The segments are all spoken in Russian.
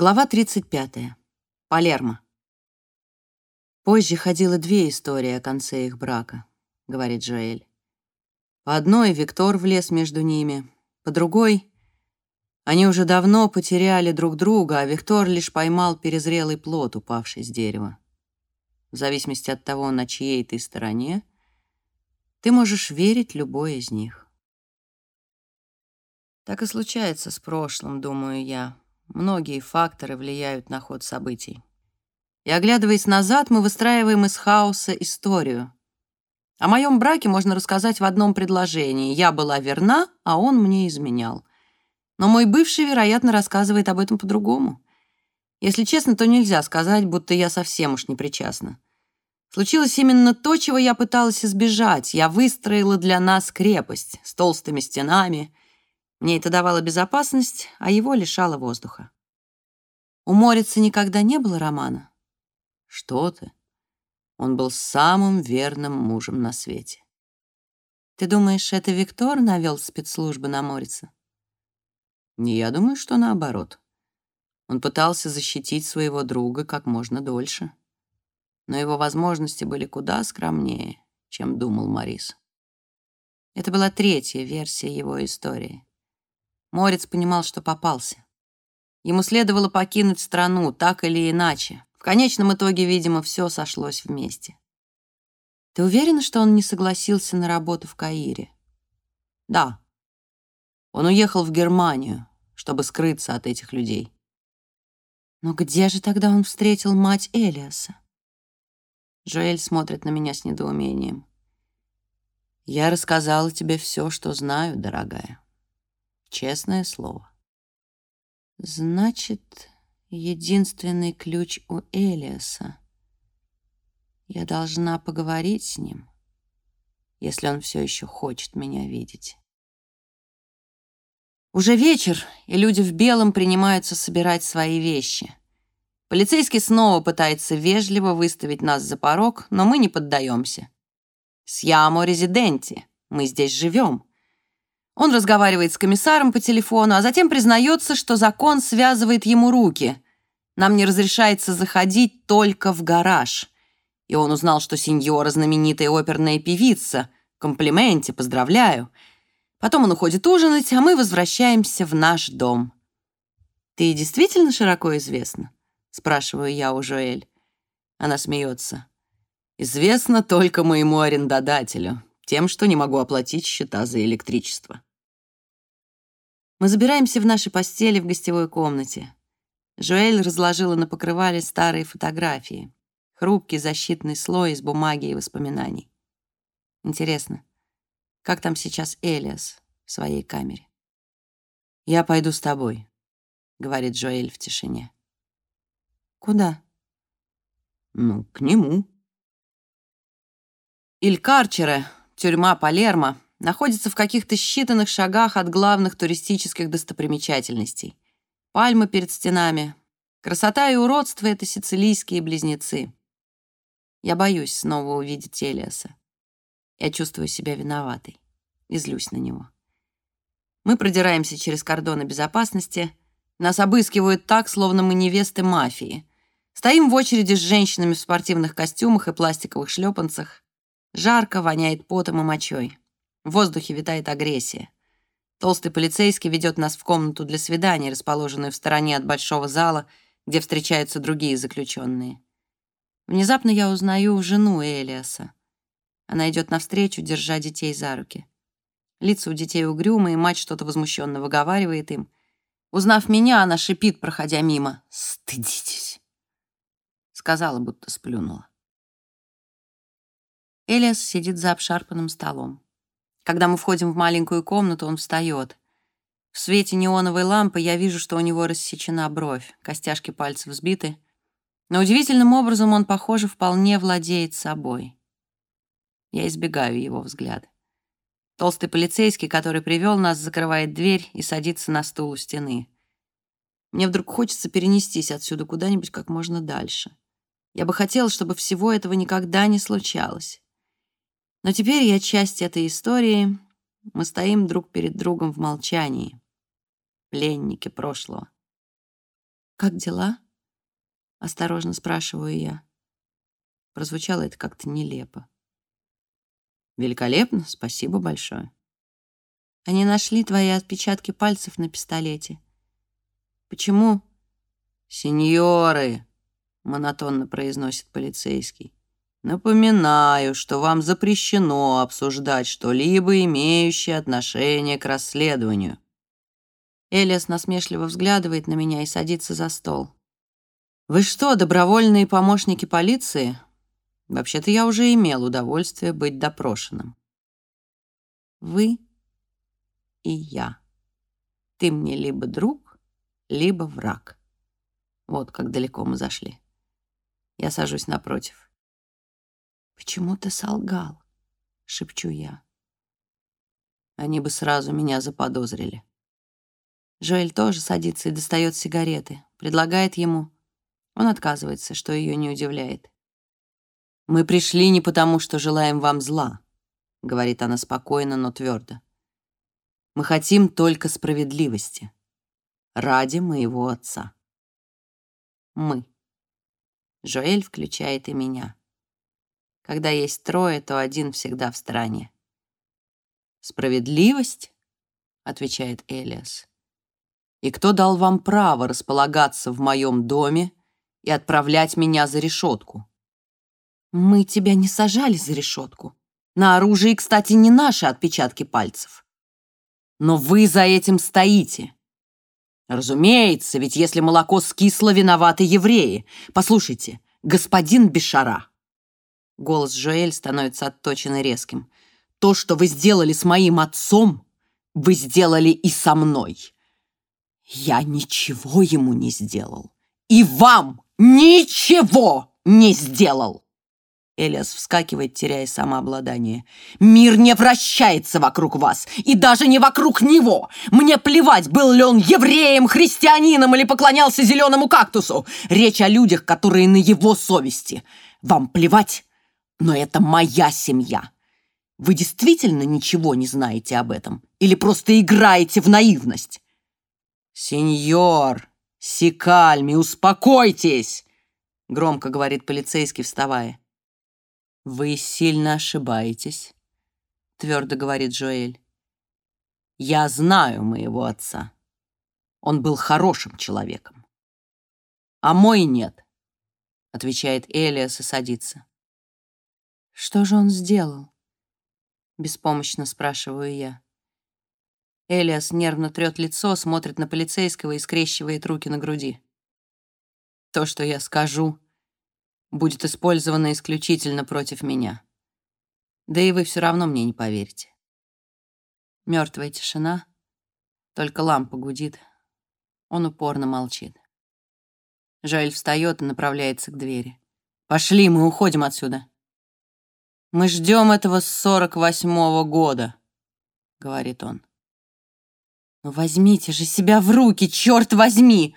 Глава 35. Палермо. Позже ходило две истории о конце их брака, говорит Джоэль. По одной Виктор влез между ними, по другой они уже давно потеряли друг друга, а Виктор лишь поймал перезрелый плод, упавший с дерева. В зависимости от того, на чьей ты стороне, ты можешь верить любой из них. Так и случается с прошлым, думаю я. Многие факторы влияют на ход событий. И оглядываясь назад, мы выстраиваем из хаоса историю. О моем браке можно рассказать в одном предложении. Я была верна, а он мне изменял. Но мой бывший, вероятно, рассказывает об этом по-другому. Если честно, то нельзя сказать, будто я совсем уж не причастна. Случилось именно то, чего я пыталась избежать. Я выстроила для нас крепость с толстыми стенами. Мне это давало безопасность, а его лишало воздуха. У Морица никогда не было романа? Что ты? Он был самым верным мужем на свете. Ты думаешь, это Виктор навел спецслужбы на Морица? Не я думаю, что наоборот. Он пытался защитить своего друга как можно дольше но его возможности были куда скромнее, чем думал Морис. Это была третья версия его истории. Морец понимал, что попался. Ему следовало покинуть страну, так или иначе. В конечном итоге, видимо, все сошлось вместе. Ты уверена, что он не согласился на работу в Каире? Да. Он уехал в Германию, чтобы скрыться от этих людей. Но где же тогда он встретил мать Элиаса? Жоэль смотрит на меня с недоумением. «Я рассказала тебе все, что знаю, дорогая. Честное слово». «Значит, единственный ключ у Элиаса. Я должна поговорить с ним, если он все еще хочет меня видеть». Уже вечер, и люди в белом принимаются собирать свои вещи. Полицейский снова пытается вежливо выставить нас за порог, но мы не поддаемся. «Сьямо резиденти. Мы здесь живем». Он разговаривает с комиссаром по телефону, а затем признается, что закон связывает ему руки. Нам не разрешается заходить только в гараж. И он узнал, что сеньора знаменитая оперная певица. Комплименте, поздравляю. Потом он уходит ужинать, а мы возвращаемся в наш дом. Ты действительно широко известна? Спрашиваю я у Жоэль. Она смеется. Известно только моему арендодателю, тем, что не могу оплатить счета за электричество. Мы забираемся в наши постели в гостевой комнате. Жоэль разложила на покрывале старые фотографии. Хрупкий защитный слой из бумаги и воспоминаний. Интересно, как там сейчас Элиас в своей камере? «Я пойду с тобой», — говорит Джоэль в тишине. Куда? Ну, к нему. Иль-Карчере, тюрьма Палермо, находится в каких-то считанных шагах от главных туристических достопримечательностей. Пальмы перед стенами. Красота и уродство — это сицилийские близнецы. Я боюсь снова увидеть Элиаса. Я чувствую себя виноватой и злюсь на него. Мы продираемся через кордоны безопасности. Нас обыскивают так, словно мы невесты мафии. Стоим в очереди с женщинами в спортивных костюмах и пластиковых шлепанцах. Жарко, воняет потом и мочой. В воздухе витает агрессия. Толстый полицейский ведет нас в комнату для свиданий, расположенную в стороне от большого зала, где встречаются другие заключенные. Внезапно я узнаю жену Элиаса. Она идет навстречу, держа детей за руки. Лица у детей угрюмые, мать что-то возмущенно выговаривает им. Узнав меня, она шипит, проходя мимо. «Стыдитесь!» Сказала, будто сплюнула. Элиас сидит за обшарпанным столом. Когда мы входим в маленькую комнату, он встает. В свете неоновой лампы я вижу, что у него рассечена бровь, костяшки пальцев сбиты. Но удивительным образом он, похоже, вполне владеет собой. Я избегаю его взгляда. Толстый полицейский, который привел нас, закрывает дверь и садится на стул у стены. Мне вдруг хочется перенестись отсюда куда-нибудь как можно дальше. Я бы хотела, чтобы всего этого никогда не случалось. Но теперь я часть этой истории. Мы стоим друг перед другом в молчании. Пленники прошлого. «Как дела?» — осторожно спрашиваю я. Прозвучало это как-то нелепо. «Великолепно, спасибо большое». «Они нашли твои отпечатки пальцев на пистолете. Почему?» «Сеньоры!» — монотонно произносит полицейский. «Напоминаю, что вам запрещено обсуждать что-либо, имеющее отношение к расследованию». Элиас насмешливо взглядывает на меня и садится за стол. «Вы что, добровольные помощники полиции? Вообще-то я уже имел удовольствие быть допрошенным». «Вы и я. Ты мне либо друг, либо враг». Вот как далеко мы зашли. Я сажусь напротив. «Почему ты солгал?» — шепчу я. Они бы сразу меня заподозрили. Жоэль тоже садится и достает сигареты, предлагает ему. Он отказывается, что ее не удивляет. «Мы пришли не потому, что желаем вам зла», — говорит она спокойно, но твердо. «Мы хотим только справедливости. Ради моего отца». «Мы». Жоэль включает и меня. Когда есть трое, то один всегда в стороне. «Справедливость?» — отвечает Элиас. И кто дал вам право располагаться в моем доме и отправлять меня за решетку? Мы тебя не сажали за решетку. На оружии, кстати, не наши отпечатки пальцев. Но вы за этим стоите. Разумеется, ведь если молоко скисло, виноваты евреи. Послушайте, господин Бешара. Голос Жоэль становится отточен и резким. То, что вы сделали с моим отцом, вы сделали и со мной. Я ничего ему не сделал. И вам ничего не сделал. Элиас вскакивает, теряя самообладание. «Мир не вращается вокруг вас, и даже не вокруг него! Мне плевать, был ли он евреем, христианином или поклонялся зеленому кактусу! Речь о людях, которые на его совести. Вам плевать, но это моя семья. Вы действительно ничего не знаете об этом? Или просто играете в наивность? «Сеньор, Сикальми, успокойтесь!» — громко говорит полицейский, вставая. «Вы сильно ошибаетесь», — твердо говорит Джоэль. «Я знаю моего отца. Он был хорошим человеком. А мой нет», — отвечает Элиас и садится. «Что же он сделал?» — беспомощно спрашиваю я. Элиас нервно трет лицо, смотрит на полицейского и скрещивает руки на груди. «То, что я скажу, будет использовано исключительно против меня. Да и вы все равно мне не поверите». Мертвая тишина, только лампа гудит. Он упорно молчит. Жаль встает и направляется к двери. «Пошли, мы уходим отсюда». «Мы ждем этого с сорок восьмого года», — говорит он. «Ну возьмите же себя в руки, черт возьми!»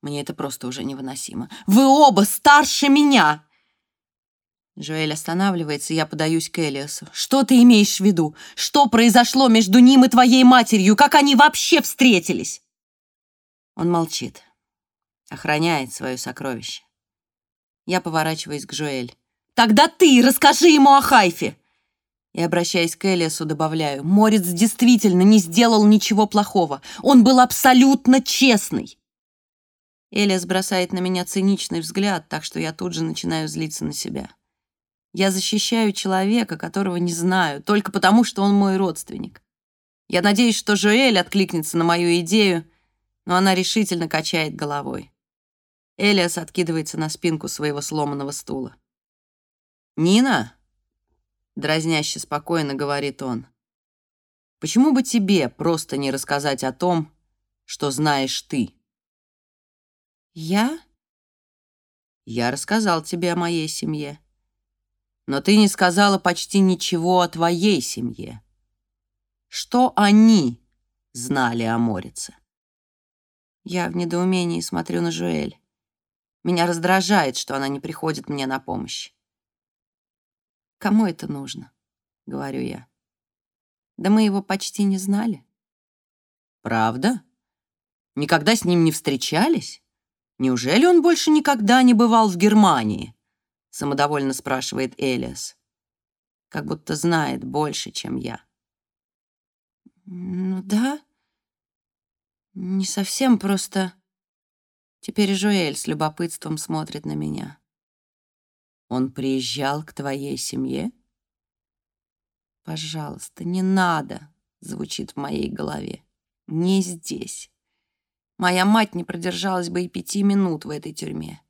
Мне это просто уже невыносимо. «Вы оба старше меня!» Жоэль останавливается, я подаюсь к Элиасу. «Что ты имеешь в виду? Что произошло между ним и твоей матерью? Как они вообще встретились?» Он молчит, охраняет свое сокровище. Я поворачиваюсь к Жоэль. «Тогда ты расскажи ему о Хайфе!» И, обращаясь к Элиасу, добавляю, Морец действительно не сделал ничего плохого. Он был абсолютно честный. Элиас бросает на меня циничный взгляд, так что я тут же начинаю злиться на себя. Я защищаю человека, которого не знаю, только потому, что он мой родственник. Я надеюсь, что Жоэль откликнется на мою идею, но она решительно качает головой. Элиас откидывается на спинку своего сломанного стула. «Нина?» Дразняще спокойно говорит он. Почему бы тебе просто не рассказать о том, что знаешь ты? Я? Я рассказал тебе о моей семье. Но ты не сказала почти ничего о твоей семье. Что они знали о Морице? Я в недоумении смотрю на Жуэль. Меня раздражает, что она не приходит мне на помощь. Кому это нужно? Говорю я. Да мы его почти не знали. Правда? Никогда с ним не встречались? Неужели он больше никогда не бывал в Германии? Самодовольно спрашивает Элиас. Как будто знает больше, чем я. Ну да, не совсем просто. Теперь Жоэль с любопытством смотрит на меня. Он приезжал к твоей семье? Пожалуйста, не надо, звучит в моей голове. Не здесь. Моя мать не продержалась бы и пяти минут в этой тюрьме.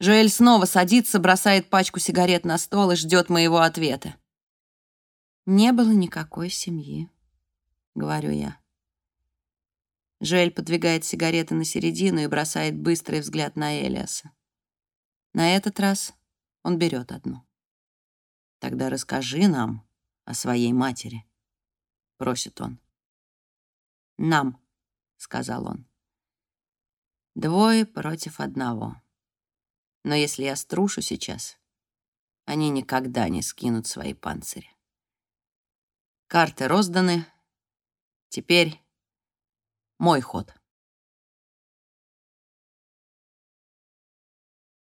Жоэль снова садится, бросает пачку сигарет на стол и ждет моего ответа. «Не было никакой семьи», — говорю я. Жоэль подвигает сигареты на середину и бросает быстрый взгляд на Элиаса. На этот раз он берет одну. «Тогда расскажи нам о своей матери», — просит он. «Нам», — сказал он. «Двое против одного. Но если я струшу сейчас, они никогда не скинут свои панцири. Карты розданы. Теперь мой ход.